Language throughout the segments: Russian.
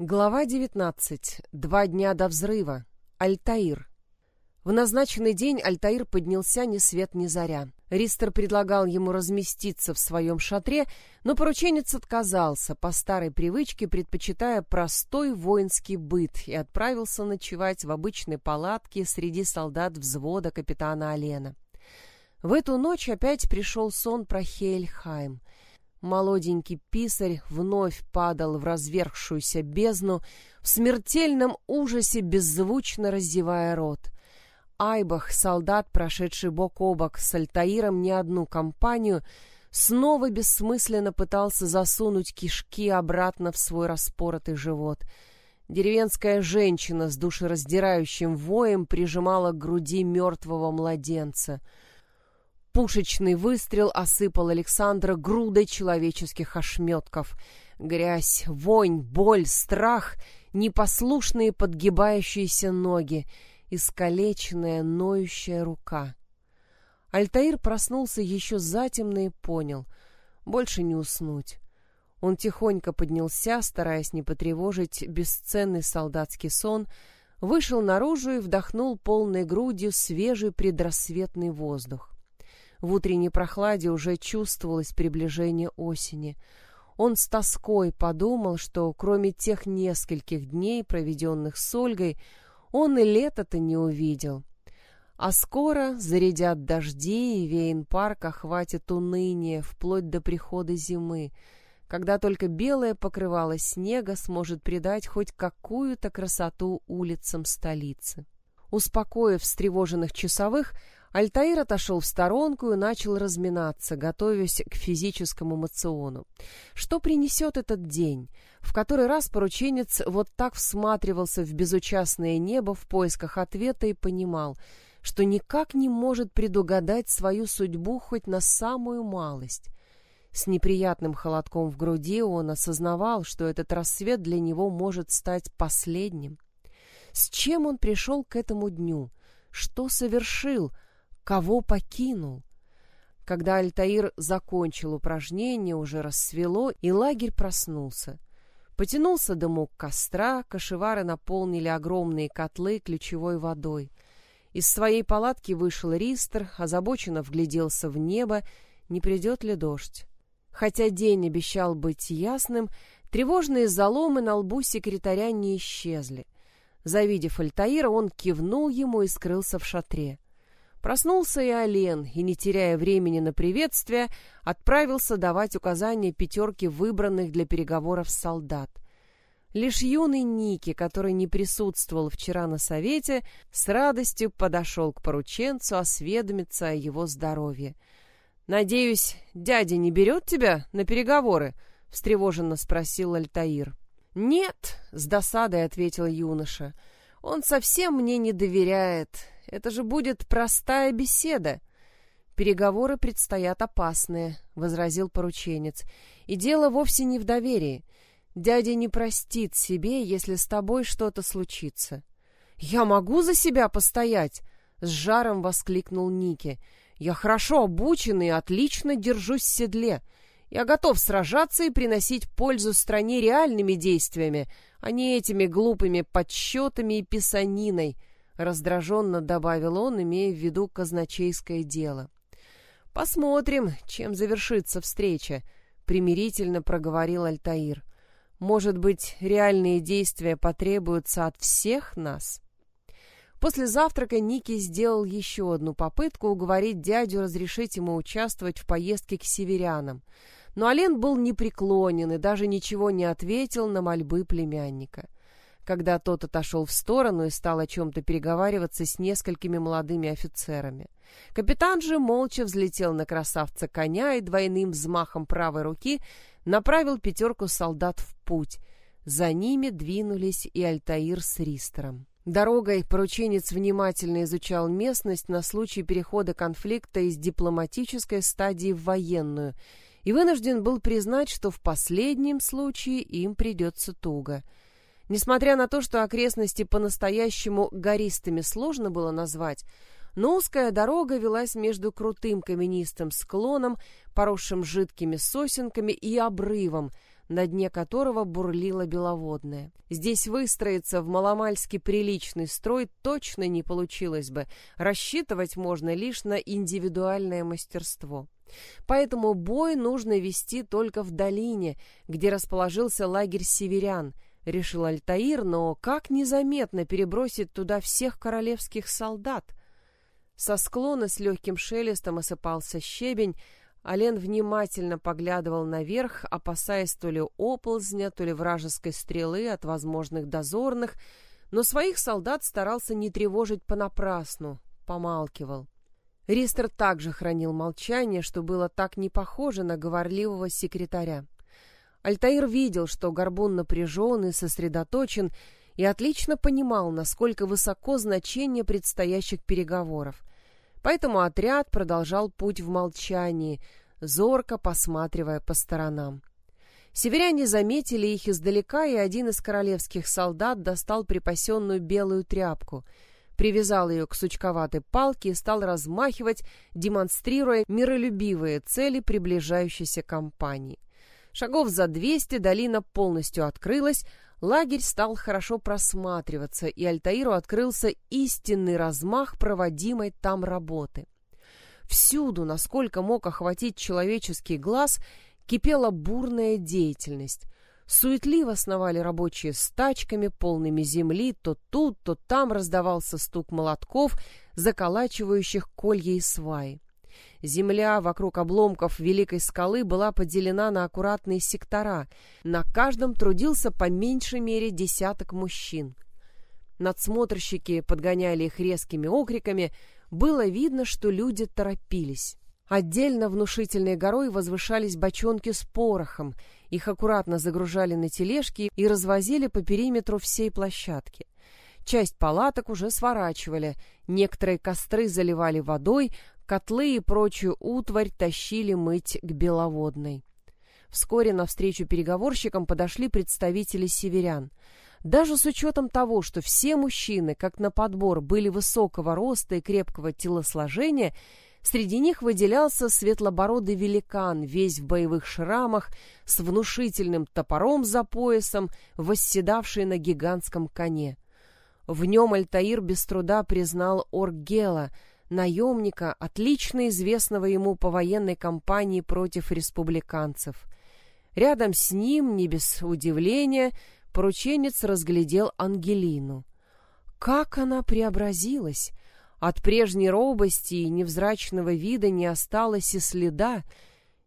Глава 19. Два дня до взрыва. Альтаир. В назначенный день Альтаир поднялся ни свет ни заря. Ристер предлагал ему разместиться в своем шатре, но порученец отказался, по старой привычке предпочитая простой воинский быт, и отправился ночевать в обычной палатке среди солдат взвода капитана Алена. В эту ночь опять пришел сон про Хельхайм — Молоденький писарь вновь падал в развергшуюся бездну, в смертельном ужасе беззвучно раздевая рот. Айбах, солдат, прошедший бок о бок с Альтаиром не одну компанию, снова бессмысленно пытался засунуть кишки обратно в свой распоротый живот. Деревенская женщина с душераздирающим воем прижимала к груди мертвого младенца — Пушечный выстрел осыпал Александра грудой человеческих ошметков. Грязь, вонь, боль, страх, непослушные подгибающиеся ноги, искалеченная, ноющая рука. Альтаир проснулся еще затемно и понял — больше не уснуть. Он тихонько поднялся, стараясь не потревожить бесценный солдатский сон, вышел наружу и вдохнул полной грудью свежий предрассветный воздух. В утренней прохладе уже чувствовалось приближение осени. Он с тоской подумал, что кроме тех нескольких дней, проведенных с Ольгой, он и лето-то не увидел. А скоро зарядят дожди, и Вейн-парк охватит уныние вплоть до прихода зимы, когда только белое покрывало снега сможет придать хоть какую-то красоту улицам столицы. Успокоив встревоженных часовых, Альтаир отошел в сторонку и начал разминаться, готовясь к физическому мациону. Что принесет этот день? В который раз порученец вот так всматривался в безучастное небо в поисках ответа и понимал, что никак не может предугадать свою судьбу хоть на самую малость. С неприятным холодком в груди он осознавал, что этот рассвет для него может стать последним. С чем он пришел к этому дню? Что совершил? Кого покинул? Когда Альтаир закончил упражнение, уже рассвело, и лагерь проснулся. Потянулся дымок костра, кошевары наполнили огромные котлы ключевой водой. Из своей палатки вышел Ристер, озабоченно вгляделся в небо, не придет ли дождь. Хотя день обещал быть ясным, тревожные заломы на лбу секретаря не исчезли. Завидев Альтаира, он кивнул ему и скрылся в шатре. Проснулся и Олен, и, не теряя времени на приветствие, отправился давать указания пятерке выбранных для переговоров солдат. Лишь юный Ники, который не присутствовал вчера на совете, с радостью подошел к порученцу осведомиться о его здоровье. «Надеюсь, дядя не берет тебя на переговоры?» — встревоженно спросил Альтаир. «Нет», — с досадой ответил юноша, — «он совсем мне не доверяет. Это же будет простая беседа. Переговоры предстоят опасные, возразил порученец. И дело вовсе не в доверии. Дядя не простит себе, если с тобой что-то случится. Я могу за себя постоять, с жаром воскликнул Ники. Я хорошо обучен и отлично держусь в седле. Я готов сражаться и приносить пользу стране реальными действиями, а не этими глупыми подсчетами и писаниной, раздраженно добавил он, имея в виду казначейское дело. Посмотрим, чем завершится встреча, примирительно проговорил Альтаир. Может быть, реальные действия потребуются от всех нас. После завтрака Ники сделал еще одну попытку уговорить дядю разрешить ему участвовать в поездке к северянам. Но Ален был непреклонен и даже ничего не ответил на мольбы племянника когда тот отошел в сторону и стал о чем-то переговариваться с несколькими молодыми офицерами. Капитан же молча взлетел на красавца коня и двойным взмахом правой руки направил пятерку солдат в путь. За ними двинулись и Альтаир с Ристером. Дорогой порученец внимательно изучал местность на случай перехода конфликта из дипломатической стадии в военную и вынужден был признать, что в последнем случае им придется туго — Несмотря на то, что окрестности по-настоящему гористыми сложно было назвать, но узкая дорога велась между крутым каменистым склоном, поросшим жидкими сосенками, и обрывом, на дне которого бурлила беловодная. Здесь выстроиться в маломальски приличный строй точно не получилось бы, рассчитывать можно лишь на индивидуальное мастерство. Поэтому бой нужно вести только в долине, где расположился лагерь северян, решил Альтаир, но как незаметно перебросить туда всех королевских солдат? Со склона с легким шелестом осыпался щебень, Ален внимательно поглядывал наверх, опасаясь то ли оползня, то ли вражеской стрелы от возможных дозорных, но своих солдат старался не тревожить понапрасну, помалкивал. Ристер также хранил молчание, что было так не похоже на говорливого секретаря. Альтаир видел, что Горбун напряжен и сосредоточен, и отлично понимал, насколько высоко значение предстоящих переговоров. Поэтому отряд продолжал путь в молчании, зорко посматривая по сторонам. Северяне заметили их издалека, и один из королевских солдат достал припасенную белую тряпку — привязал ее к сучковатой палке и стал размахивать, демонстрируя миролюбивые цели приближающейся компании. Шагов за двести долина полностью открылась, лагерь стал хорошо просматриваться, и Альтаиру открылся истинный размах проводимой там работы. Всюду, насколько мог охватить человеческий глаз, кипела бурная деятельность. Суетливо сновали рабочие с тачками, полными земли, то тут, то там раздавался стук молотков, заколачивающих колья и сваи. Земля вокруг обломков великой скалы была поделена на аккуратные сектора. На каждом трудился по меньшей мере десяток мужчин. Надсмотрщики подгоняли их резкими окриками. Было видно, что люди торопились. Отдельно внушительной горой возвышались бочонки с порохом — их аккуратно загружали на тележки и развозили по периметру всей площадки. Часть палаток уже сворачивали, некоторые костры заливали водой, котлы и прочую утварь тащили мыть к Беловодной. Вскоре навстречу переговорщикам подошли представители северян. Даже с учетом того, что все мужчины, как на подбор, были высокого роста и крепкого телосложения, Среди них выделялся светлобородый великан, весь в боевых шрамах, с внушительным топором за поясом, восседавший на гигантском коне. В нем Альтаир без труда признал Оргела, наемника, отлично известного ему по военной кампании против республиканцев. Рядом с ним, не без удивления, порученец разглядел Ангелину. Как она преобразилась! От прежней робости и невзрачного вида не осталось и следа.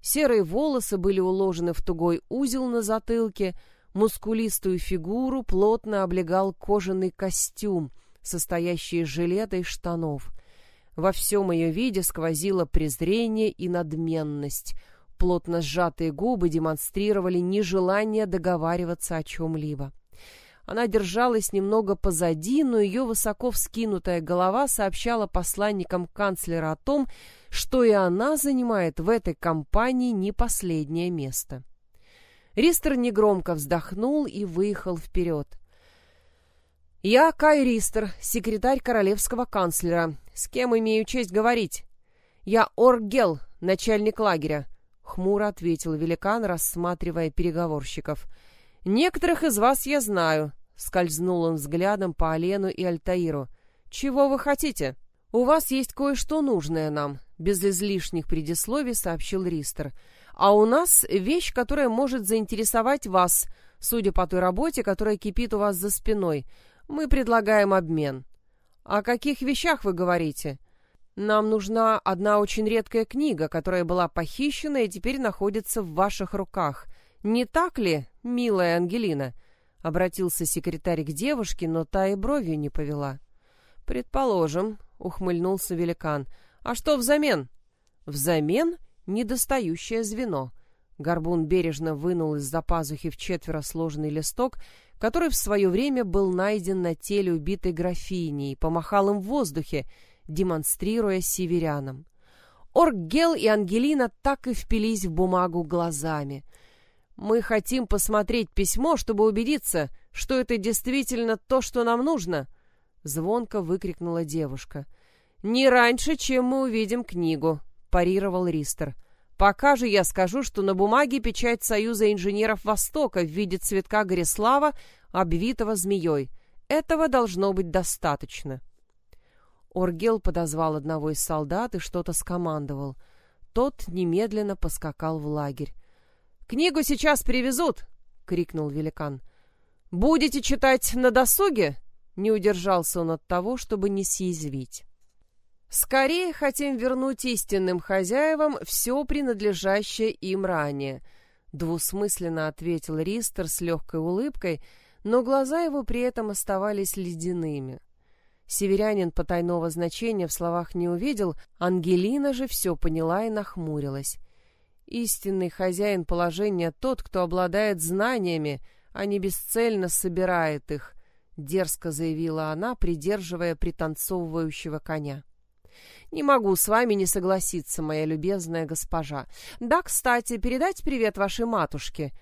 Серые волосы были уложены в тугой узел на затылке, мускулистую фигуру плотно облегал кожаный костюм, состоящий из жилета и штанов. Во всем ее виде сквозило презрение и надменность. Плотно сжатые губы демонстрировали нежелание договариваться о чем-либо. Она держалась немного позади, но ее высоко вскинутая голова сообщала посланникам канцлера о том, что и она занимает в этой компании не последнее место. Ристер негромко вздохнул и выехал вперед. «Я Кай Ристер, секретарь королевского канцлера. С кем имею честь говорить?» «Я Оргел, начальник лагеря», — хмуро ответил великан, рассматривая переговорщиков. «Некоторых из вас я знаю. Скользнул он взглядом по Олену и Альтаиру. «Чего вы хотите?» «У вас есть кое-что нужное нам», — без излишних предисловий сообщил Ристер. «А у нас вещь, которая может заинтересовать вас, судя по той работе, которая кипит у вас за спиной. Мы предлагаем обмен». «О каких вещах вы говорите?» «Нам нужна одна очень редкая книга, которая была похищена и теперь находится в ваших руках. Не так ли, милая Ангелина?» Обратился секретарь к девушке, но та и бровью не повела. «Предположим», — ухмыльнулся великан. «А что взамен?» «Взамен недостающее звено». Горбун бережно вынул из-за пазухи в четверо сложенный листок, который в свое время был найден на теле убитой графини и помахал им в воздухе, демонстрируя северянам. Оргел и Ангелина так и впились в бумагу глазами — мы хотим посмотреть письмо, чтобы убедиться, что это действительно то, что нам нужно, звонко выкрикнула девушка. Не раньше, чем мы увидим книгу, парировал Ристер. Пока же я скажу, что на бумаге печать Союза инженеров Востока в виде цветка Горислава, обвитого змеей. Этого должно быть достаточно. Оргел подозвал одного из солдат и что-то скомандовал. Тот немедленно поскакал в лагерь. «Книгу сейчас привезут!» — крикнул великан. «Будете читать на досуге?» Не удержался он от того, чтобы не съязвить. «Скорее хотим вернуть истинным хозяевам все принадлежащее им ранее», — двусмысленно ответил Ристер с легкой улыбкой, но глаза его при этом оставались ледяными. Северянин потайного значения в словах не увидел, Ангелина же все поняла и нахмурилась. Истинный хозяин положения тот, кто обладает знаниями, а не бесцельно собирает их, — дерзко заявила она, придерживая пританцовывающего коня. «Не могу с вами не согласиться, моя любезная госпожа. Да, кстати, передать привет вашей матушке».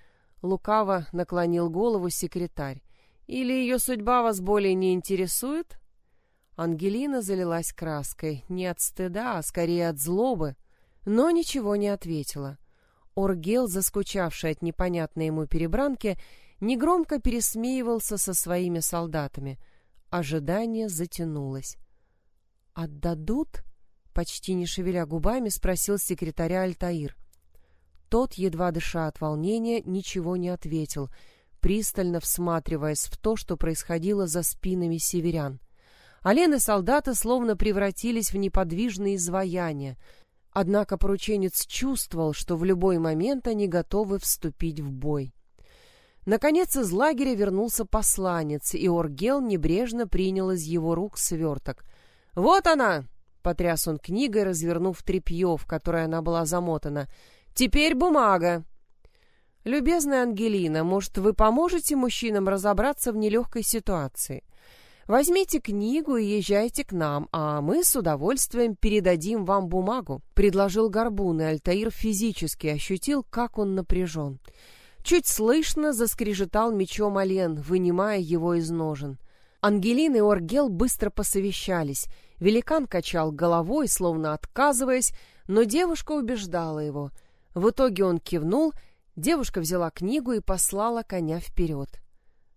Лукаво наклонил голову секретарь. «Или ее судьба вас более не интересует?» Ангелина залилась краской, не от стыда, а скорее от злобы, но ничего не ответила. Оргел, заскучавший от непонятной ему перебранки, негромко пересмеивался со своими солдатами. Ожидание затянулось. «Отдадут?» — почти не шевеля губами, спросил секретаря Альтаир. Тот, едва дыша от волнения, ничего не ответил, пристально всматриваясь в то, что происходило за спинами северян. Олен и солдаты словно превратились в неподвижные изваяния. Однако порученец чувствовал, что в любой момент они готовы вступить в бой. Наконец из лагеря вернулся посланец, и Оргел небрежно принял из его рук сверток. «Вот она!» — потряс он книгой, развернув тряпье, в которое она была замотана. «Теперь бумага!» «Любезная Ангелина, может, вы поможете мужчинам разобраться в нелегкой ситуации?» Возьмите книгу и езжайте к нам, а мы с удовольствием передадим вам бумагу», — предложил Горбун, и Альтаир физически ощутил, как он напряжен. Чуть слышно заскрежетал мечом Олен, вынимая его из ножен. Ангелина и Оргел быстро посовещались. Великан качал головой, словно отказываясь, но девушка убеждала его. В итоге он кивнул, девушка взяла книгу и послала коня вперед.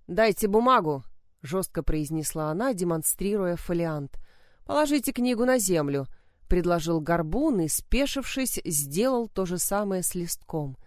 «Дайте бумагу», — жестко произнесла она, демонстрируя фолиант. «Положите книгу на землю», — предложил Горбун и, спешившись, сделал то же самое с листком.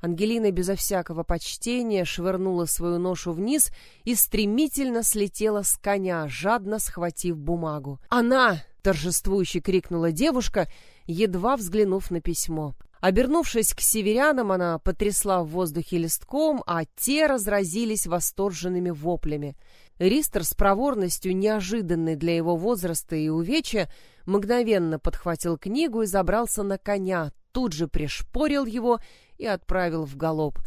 Ангелина безо всякого почтения швырнула свою ношу вниз и стремительно слетела с коня, жадно схватив бумагу. «Она!» — торжествующе крикнула девушка, едва взглянув на письмо. Обернувшись к северянам, она потрясла в воздухе листком, а те разразились восторженными воплями. Ристер с проворностью, неожиданной для его возраста и увечья, мгновенно подхватил книгу и забрался на коня, тут же пришпорил его и отправил в галоп.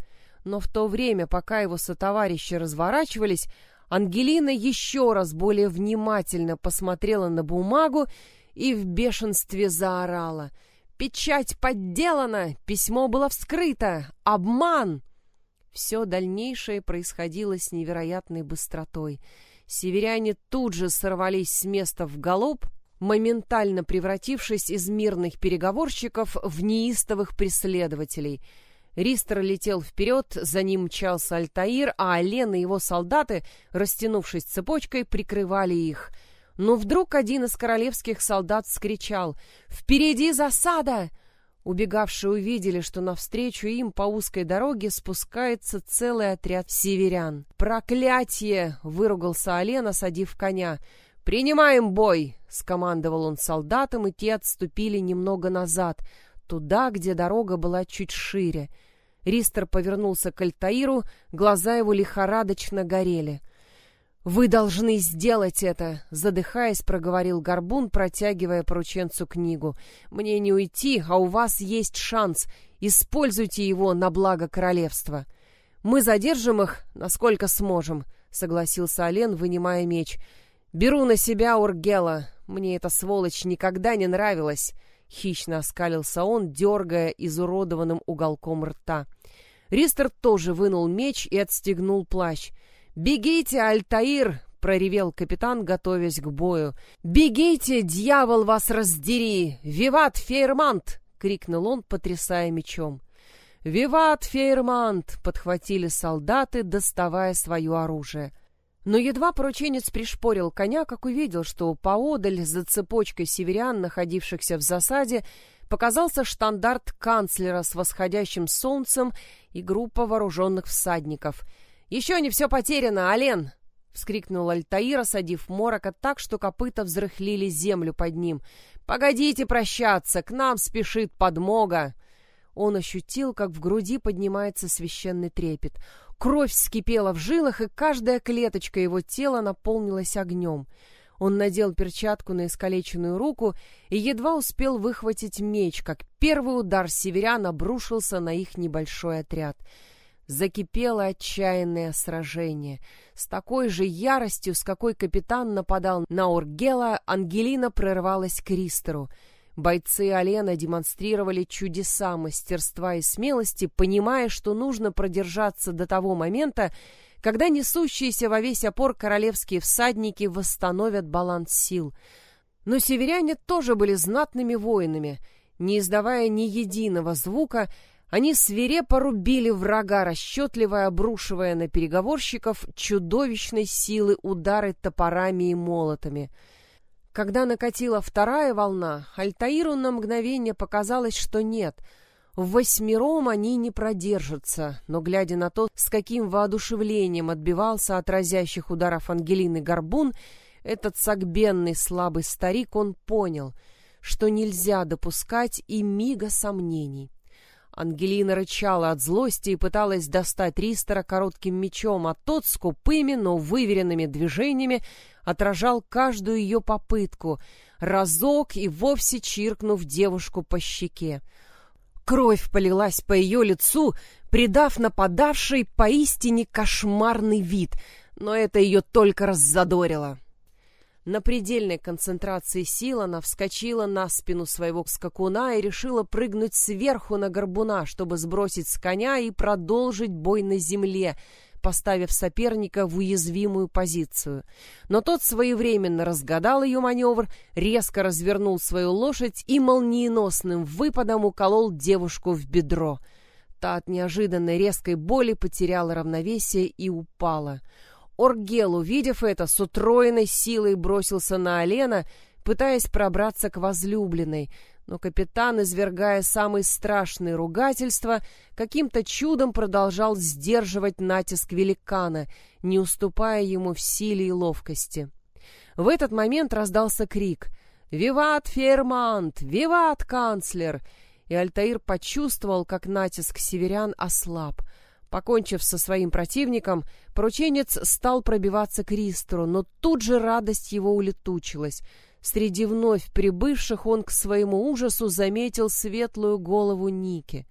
Но в то время, пока его сотоварищи разворачивались, Ангелина еще раз более внимательно посмотрела на бумагу и в бешенстве заорала. «Печать подделана! Письмо было вскрыто! Обман!» Все дальнейшее происходило с невероятной быстротой. Северяне тут же сорвались с места в галоп, моментально превратившись из мирных переговорщиков в неистовых преследователей. Ристер летел вперед, за ним мчался Альтаир, а Ален и его солдаты, растянувшись цепочкой, прикрывали их. Но вдруг один из королевских солдат вскричал «Впереди засада!» Убегавшие увидели, что навстречу им по узкой дороге спускается целый отряд северян. «Проклятие!» — выругался Олен, осадив коня. «Принимаем бой!» — скомандовал он солдатам, и те отступили немного назад, туда, где дорога была чуть шире. Ристер повернулся к Альтаиру, глаза его лихорадочно горели. «Вы должны сделать это!» — задыхаясь, проговорил Горбун, протягивая порученцу книгу. «Мне не уйти, а у вас есть шанс. Используйте его на благо королевства». «Мы задержим их, насколько сможем», — согласился Олен, вынимая меч. «Беру на себя Ургела. Мне эта сволочь никогда не нравилась», — хищно оскалился он, дергая изуродованным уголком рта. Ристер тоже вынул меч и отстегнул плащ. «Бегите, Альтаир!» — проревел капитан, готовясь к бою. «Бегите, дьявол вас раздери! Виват Фейермант!» — крикнул он, потрясая мечом. «Виват, Фейермант!» — подхватили солдаты, доставая свое оружие. Но едва порученец пришпорил коня, как увидел, что поодаль за цепочкой северян, находившихся в засаде, показался штандарт канцлера с восходящим солнцем и группа вооруженных всадников. «Еще не все потеряно, Ален!» — вскрикнул Альтаир, осадив Морока так, что копыта взрыхлили землю под ним. «Погодите прощаться, к нам спешит подмога!» Он ощутил, как в груди поднимается священный трепет. Кровь вскипела в жилах, и каждая клеточка его тела наполнилась огнем. Он надел перчатку на искалеченную руку и едва успел выхватить меч, как первый удар северян обрушился на их небольшой отряд. Закипело отчаянное сражение. С такой же яростью, с какой капитан нападал на Оргела, Ангелина прорвалась к Ристеру — Бойцы Алена демонстрировали чудеса мастерства и смелости, понимая, что нужно продержаться до того момента, когда несущиеся во весь опор королевские всадники восстановят баланс сил. Но северяне тоже были знатными воинами. Не издавая ни единого звука, они свирепо рубили врага, расчетливо обрушивая на переговорщиков чудовищной силы удары топорами и молотами — когда накатила вторая волна, Альтаиру на мгновение показалось, что нет. В восьмером они не продержатся, но, глядя на то, с каким воодушевлением отбивался от разящих ударов Ангелины Горбун, этот сагбенный слабый старик, он понял, что нельзя допускать и мига сомнений. Ангелина рычала от злости и пыталась достать Ристера коротким мечом, а тот скупыми, но выверенными движениями отражал каждую ее попытку, разок и вовсе чиркнув девушку по щеке. Кровь полилась по ее лицу, придав нападавшей поистине кошмарный вид, но это ее только раззадорило. На предельной концентрации сил она вскочила на спину своего скакуна и решила прыгнуть сверху на горбуна, чтобы сбросить с коня и продолжить бой на земле, поставив соперника в уязвимую позицию. Но тот своевременно разгадал ее маневр, резко развернул свою лошадь и молниеносным выпадом уколол девушку в бедро. Та от неожиданной резкой боли потеряла равновесие и упала. Оргел, увидев это, с утроенной силой бросился на Алена, пытаясь пробраться к возлюбленной, но капитан, извергая самые страшные ругательства, каким-то чудом продолжал сдерживать натиск великана, не уступая ему в силе и ловкости. В этот момент раздался крик «Виват, Фермант! Виват, канцлер!» И Альтаир почувствовал, как натиск северян ослаб. Покончив со своим противником, порученец стал пробиваться к Ристру, но тут же радость его улетучилась — Среди вновь прибывших он к своему ужасу заметил светлую голову Ники.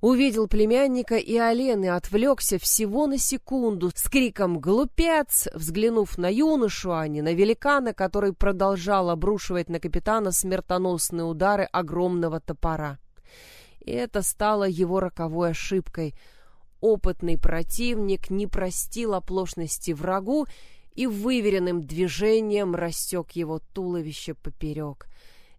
Увидел племянника и Олены, отвлекся всего на секунду с криком «Глупец!», взглянув на юношу, а не на великана, который продолжал обрушивать на капитана смертоносные удары огромного топора. И это стало его роковой ошибкой. Опытный противник не простил оплошности врагу и выверенным движением рассек его туловище поперек.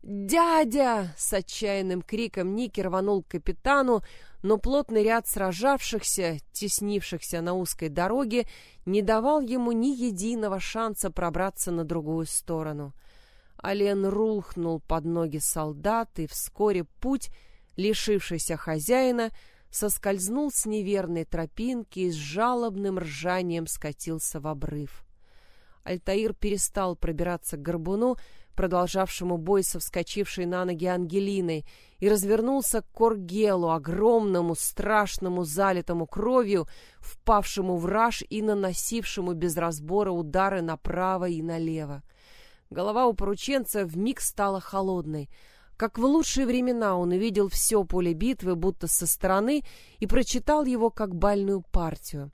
«Дядя!» — с отчаянным криком Ники рванул к капитану, но плотный ряд сражавшихся, теснившихся на узкой дороге, не давал ему ни единого шанса пробраться на другую сторону. Ален рухнул под ноги солдат, и вскоре путь, лишившийся хозяина, соскользнул с неверной тропинки и с жалобным ржанием скатился в обрыв. Альтаир перестал пробираться к горбуну, продолжавшему бой со вскочившей на ноги Ангелиной, и развернулся к Коргелу, огромному, страшному, залитому кровью, впавшему в раж и наносившему без разбора удары направо и налево. Голова у порученца вмиг стала холодной. Как в лучшие времена он увидел все поле битвы, будто со стороны, и прочитал его как бальную партию.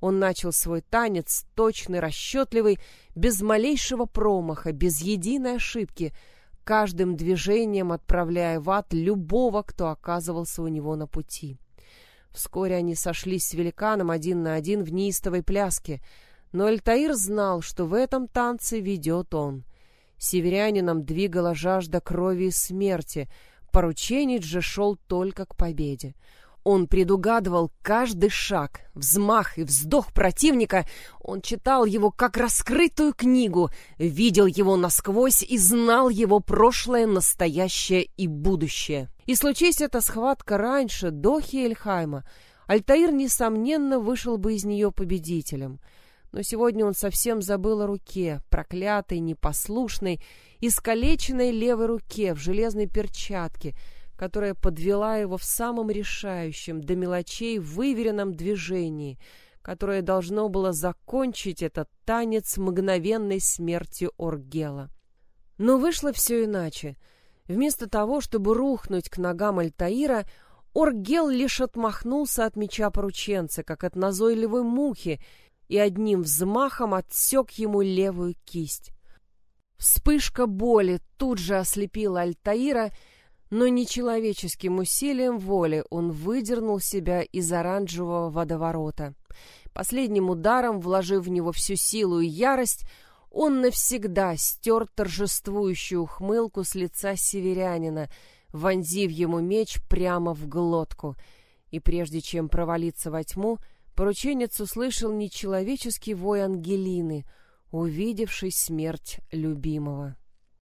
Он начал свой танец, точный, расчетливый, без малейшего промаха, без единой ошибки, каждым движением отправляя в ад любого, кто оказывался у него на пути. Вскоре они сошлись с великаном один на один в неистовой пляске, но Эльтаир знал, что в этом танце ведет он. Северянином двигала жажда крови и смерти, Порученец же шел только к победе. Он предугадывал каждый шаг, взмах и вздох противника. Он читал его как раскрытую книгу, видел его насквозь и знал его прошлое, настоящее и будущее. И случись эта схватка раньше, до Хельхайма, Альтаир, несомненно, вышел бы из нее победителем. Но сегодня он совсем забыл о руке, проклятой, непослушной, искалеченной левой руке в железной перчатке — которая подвела его в самом решающем, до мелочей выверенном движении, которое должно было закончить этот танец мгновенной смерти Оргела. Но вышло все иначе. Вместо того, чтобы рухнуть к ногам Альтаира, Оргел лишь отмахнулся от меча порученца, как от назойливой мухи, и одним взмахом отсек ему левую кисть. Вспышка боли тут же ослепила Альтаира, но нечеловеческим усилием воли он выдернул себя из оранжевого водоворота. Последним ударом, вложив в него всю силу и ярость, он навсегда стер торжествующую ухмылку с лица северянина, вонзив ему меч прямо в глотку. И прежде чем провалиться во тьму, порученец услышал нечеловеческий вой Ангелины, увидевший смерть любимого.